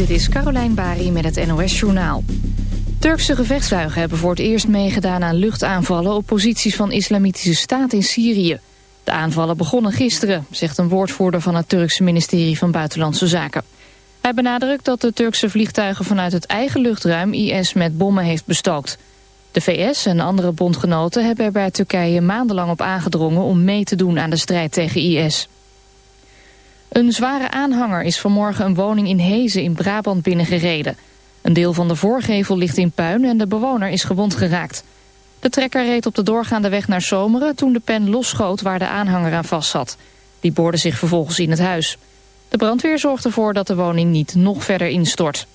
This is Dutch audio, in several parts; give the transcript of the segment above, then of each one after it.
dit is Carolijn Bari met het NOS Journaal. Turkse gevechtsvuigen hebben voor het eerst meegedaan aan luchtaanvallen... op posities van islamitische staat in Syrië. De aanvallen begonnen gisteren, zegt een woordvoerder van het Turkse ministerie van Buitenlandse Zaken. Hij benadrukt dat de Turkse vliegtuigen vanuit het eigen luchtruim IS met bommen heeft bestookt. De VS en andere bondgenoten hebben er bij Turkije maandenlang op aangedrongen om mee te doen aan de strijd tegen IS. Een zware aanhanger is vanmorgen een woning in Hezen in Brabant binnengereden. Een deel van de voorgevel ligt in puin en de bewoner is gewond geraakt. De trekker reed op de doorgaande weg naar Zomeren toen de pen losschoot waar de aanhanger aan vast zat. Die boorde zich vervolgens in het huis. De brandweer zorgt ervoor dat de woning niet nog verder instort.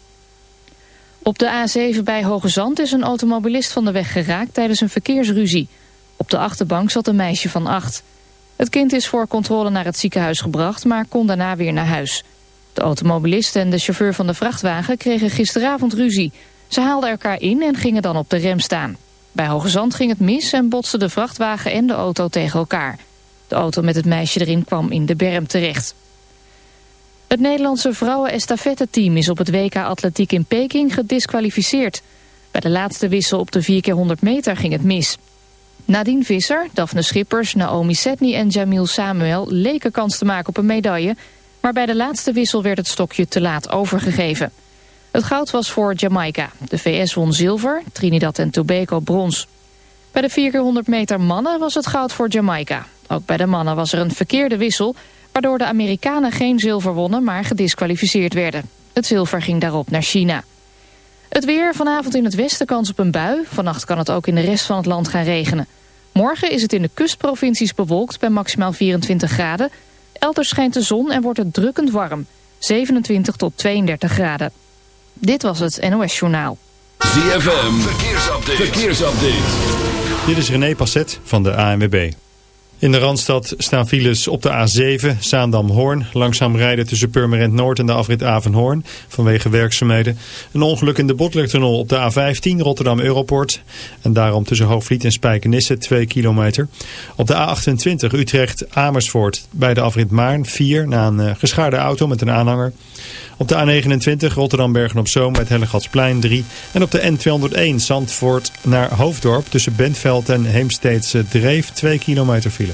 Op de A7 bij Hoge Zand is een automobilist van de weg geraakt tijdens een verkeersruzie. Op de achterbank zat een meisje van acht. Het kind is voor controle naar het ziekenhuis gebracht, maar kon daarna weer naar huis. De automobilist en de chauffeur van de vrachtwagen kregen gisteravond ruzie. Ze haalden elkaar in en gingen dan op de rem staan. Bij Hoge Zand ging het mis en botsten de vrachtwagen en de auto tegen elkaar. De auto met het meisje erin kwam in de berm terecht. Het Nederlandse vrouwen-estafette-team is op het WK Atletiek in Peking gedisqualificeerd. Bij de laatste wissel op de 4x100 meter ging het mis. Nadine Visser, Daphne Schippers, Naomi Setny en Jamil Samuel leken kans te maken op een medaille... maar bij de laatste wissel werd het stokje te laat overgegeven. Het goud was voor Jamaica. De VS won zilver, Trinidad en Tobago brons. Bij de 4x100 meter mannen was het goud voor Jamaica. Ook bij de mannen was er een verkeerde wissel... waardoor de Amerikanen geen zilver wonnen, maar gedisqualificeerd werden. Het zilver ging daarop naar China. Het weer, vanavond in het westen kans op een bui. Vannacht kan het ook in de rest van het land gaan regenen. Morgen is het in de kustprovincies bewolkt bij maximaal 24 graden. Elders schijnt de zon en wordt het drukkend warm. 27 tot 32 graden. Dit was het NOS Journaal. ZFM, verkeersupdate. verkeersupdate. Dit is René Passet van de ANWB. In de Randstad staan files op de A7, Zaandam-Hoorn. Langzaam rijden tussen Purmerend Noord en de afrit Avenhoorn vanwege werkzaamheden. Een ongeluk in de Botlektunnel op de A15 Rotterdam-Europort. En daarom tussen Hoogvliet en Spijkenisse 2 kilometer. Op de A28 Utrecht-Amersfoort bij de afrit Maarn 4 na een uh, geschaarde auto met een aanhanger. Op de A29 Rotterdam-Bergen-op-Zoom met Hellegatsplein 3. En op de N201 Zandvoort naar Hoofddorp tussen Bentveld en Heemsteedse Dreef 2 kilometer file.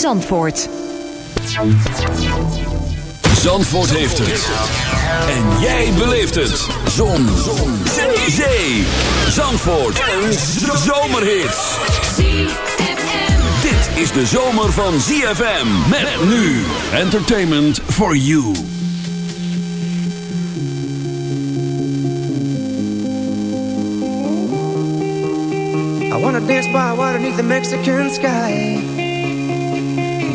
Zandvoort. Zandvoort heeft het. En jij beleeft het. Zon. Zon. Zee. Zandvoort. Een zomerhit. Dit is de zomer van ZFM. Met nu. Entertainment for you. I wanna dance by water beneath the Mexican sky.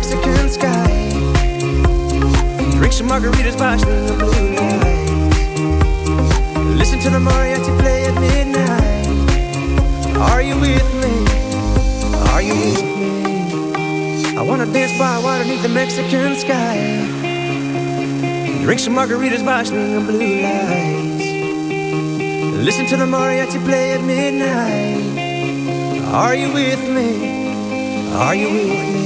Mexican sky. Drink some margaritas by the blue lights. Listen to the mariachi play at midnight. Are you with me? Are you with me? I wanna dance by water beneath the Mexican sky. Drink some margaritas by the blue lights. Listen to the mariachi play at midnight. Are you with me? Are you with me?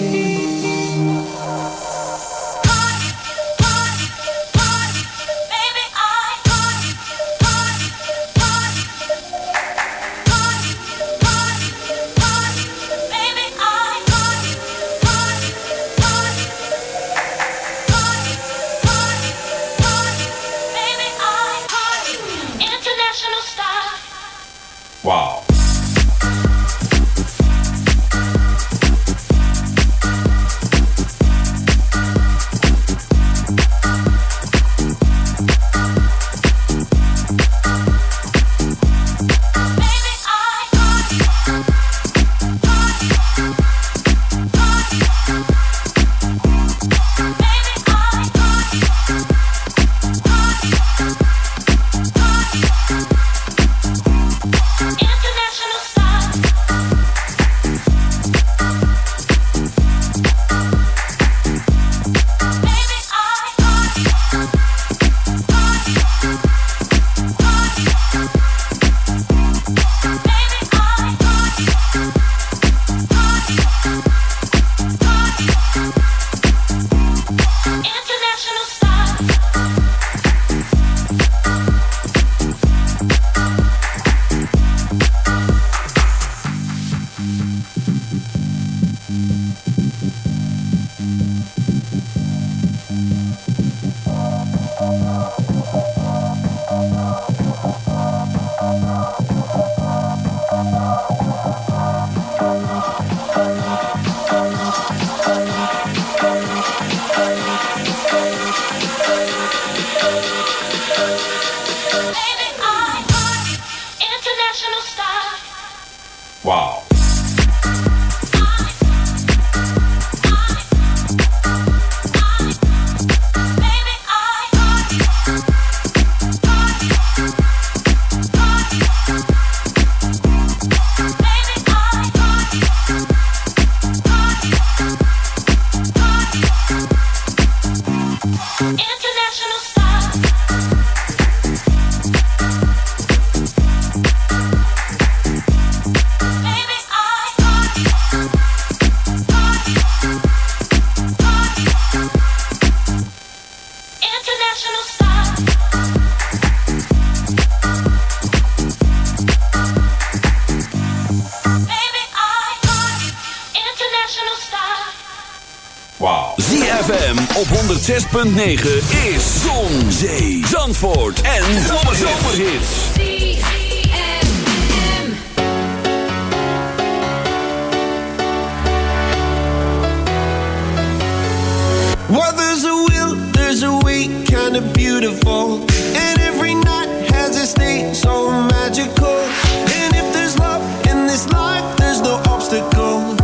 ZFM op 106.9 is Zon, Zee, Zandvoort en Zomerhits. Well, there's a will, there's a way, kind of beautiful. And every night has a state so magical. And if there's love in this life, there's no obstacle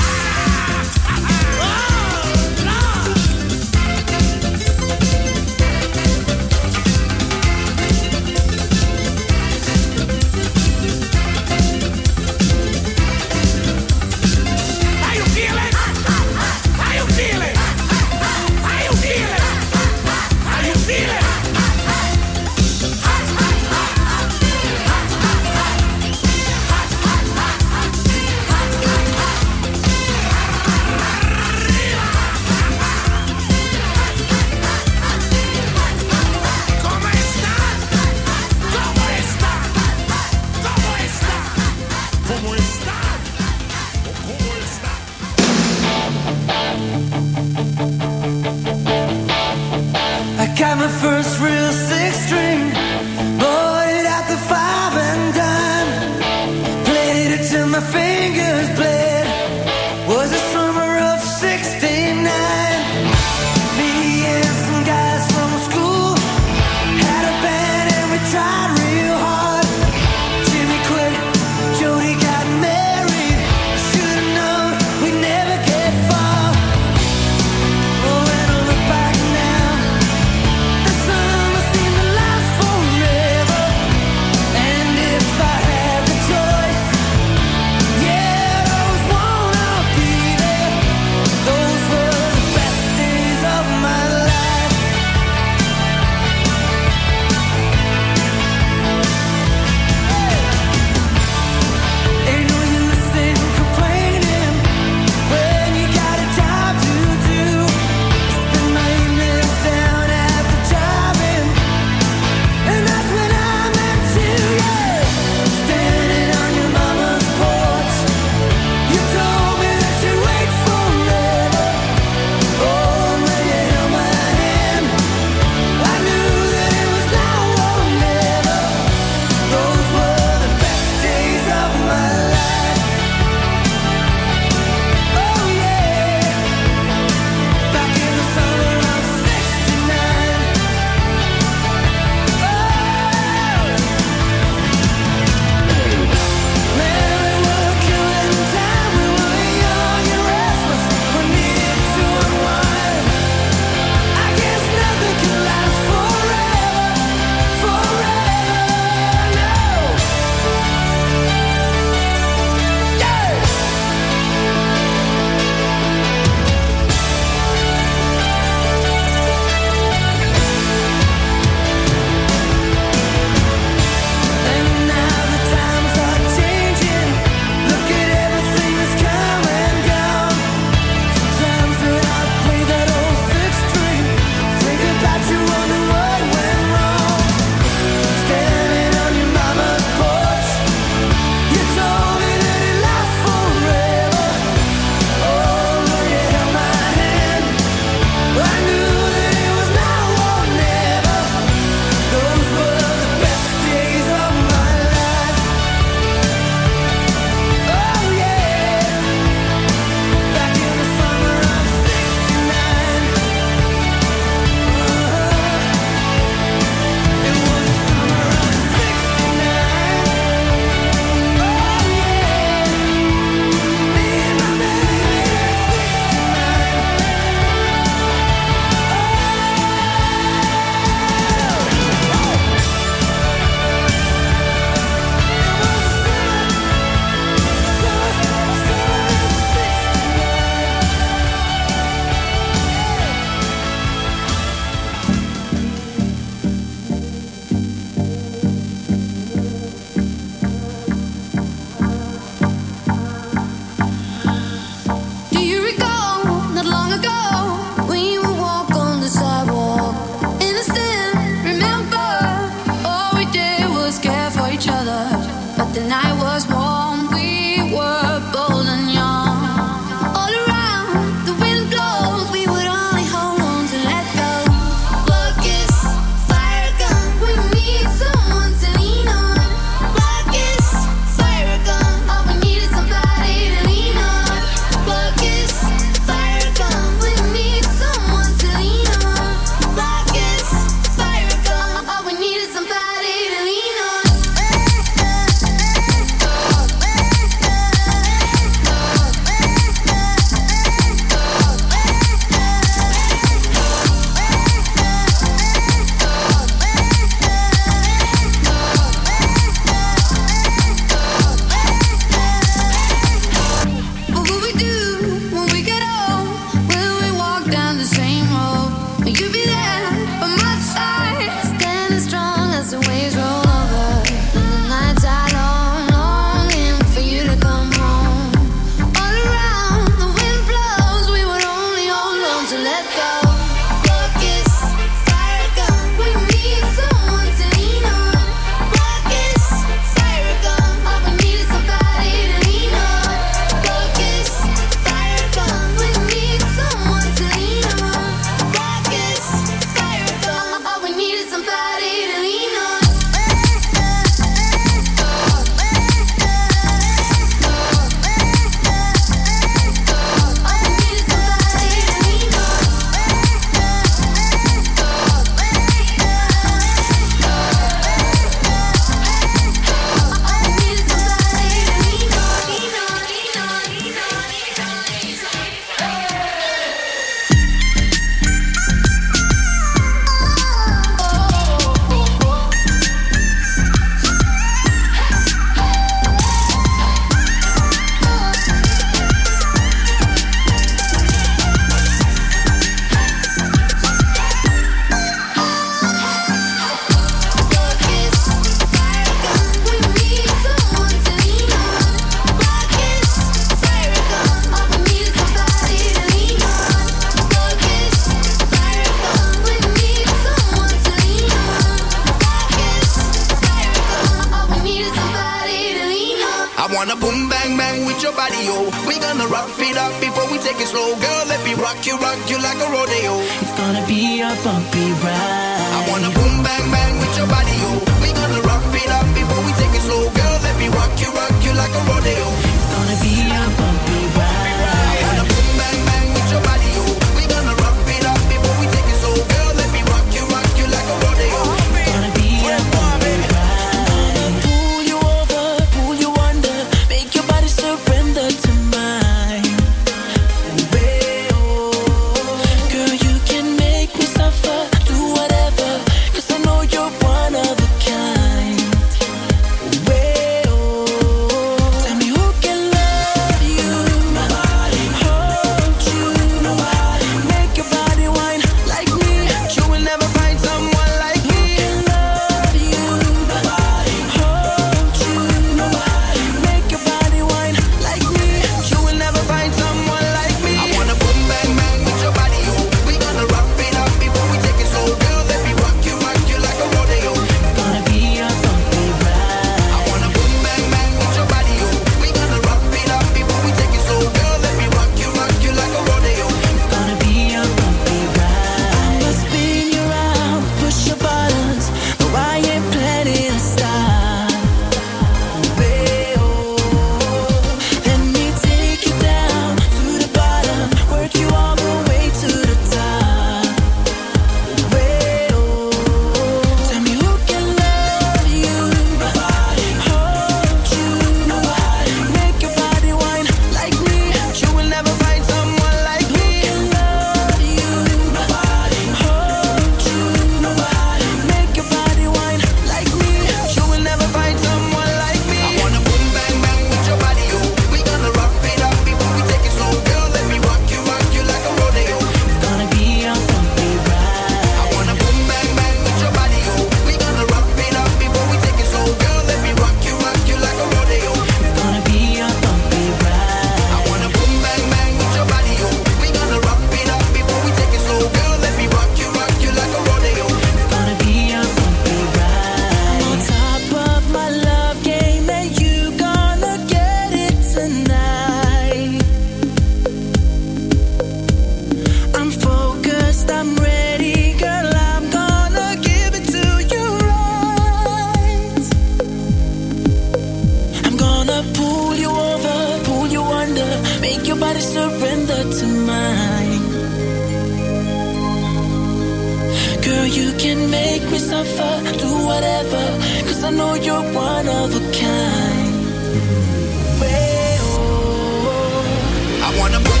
Wanna boom,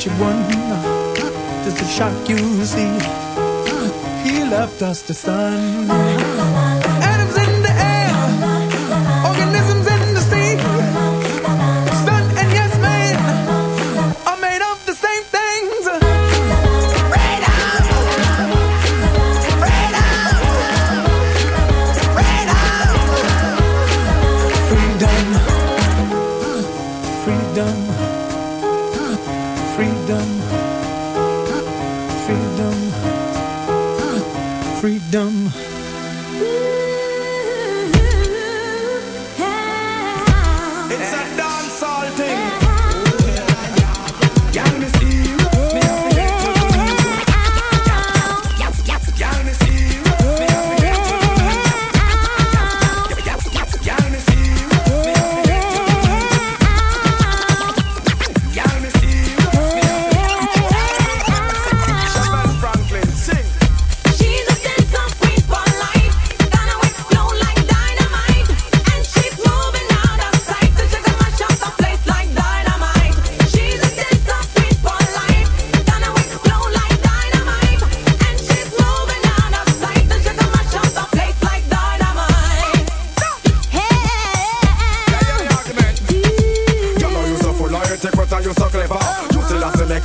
such a. Just a shock you see. Ah, he left us the sun.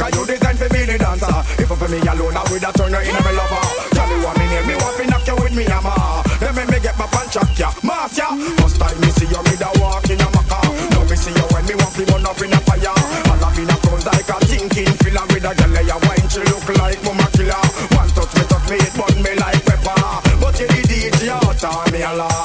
Cause you designed for me the dancer. If for me alone I would have turned her in a lover. Tell me what me need. Me want to knock you with me hammer. Then make me get my punch up ya Mafia. First time me see you me da walk in a maca. Now me see you when me want to burn up in a fire. All up in a front like a thinking filler. With a jelly like wine she look like mama killer. One touch me touch me it burn me like pepper. But you the DJ out me alive